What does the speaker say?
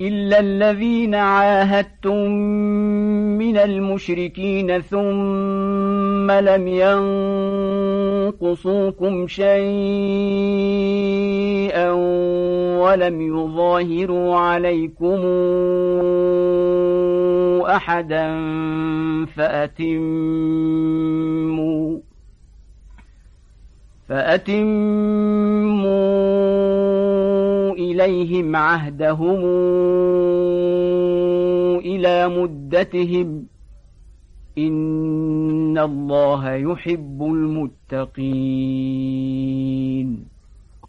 إلا الذين عاهدتم من المشركين ثم لم ينقصوكم شيئا ولم يظاهروا عليكم أحدا فأتموا فأتموا إليهم عهدهم إلى مدتهم. إن الله يحب المتقين.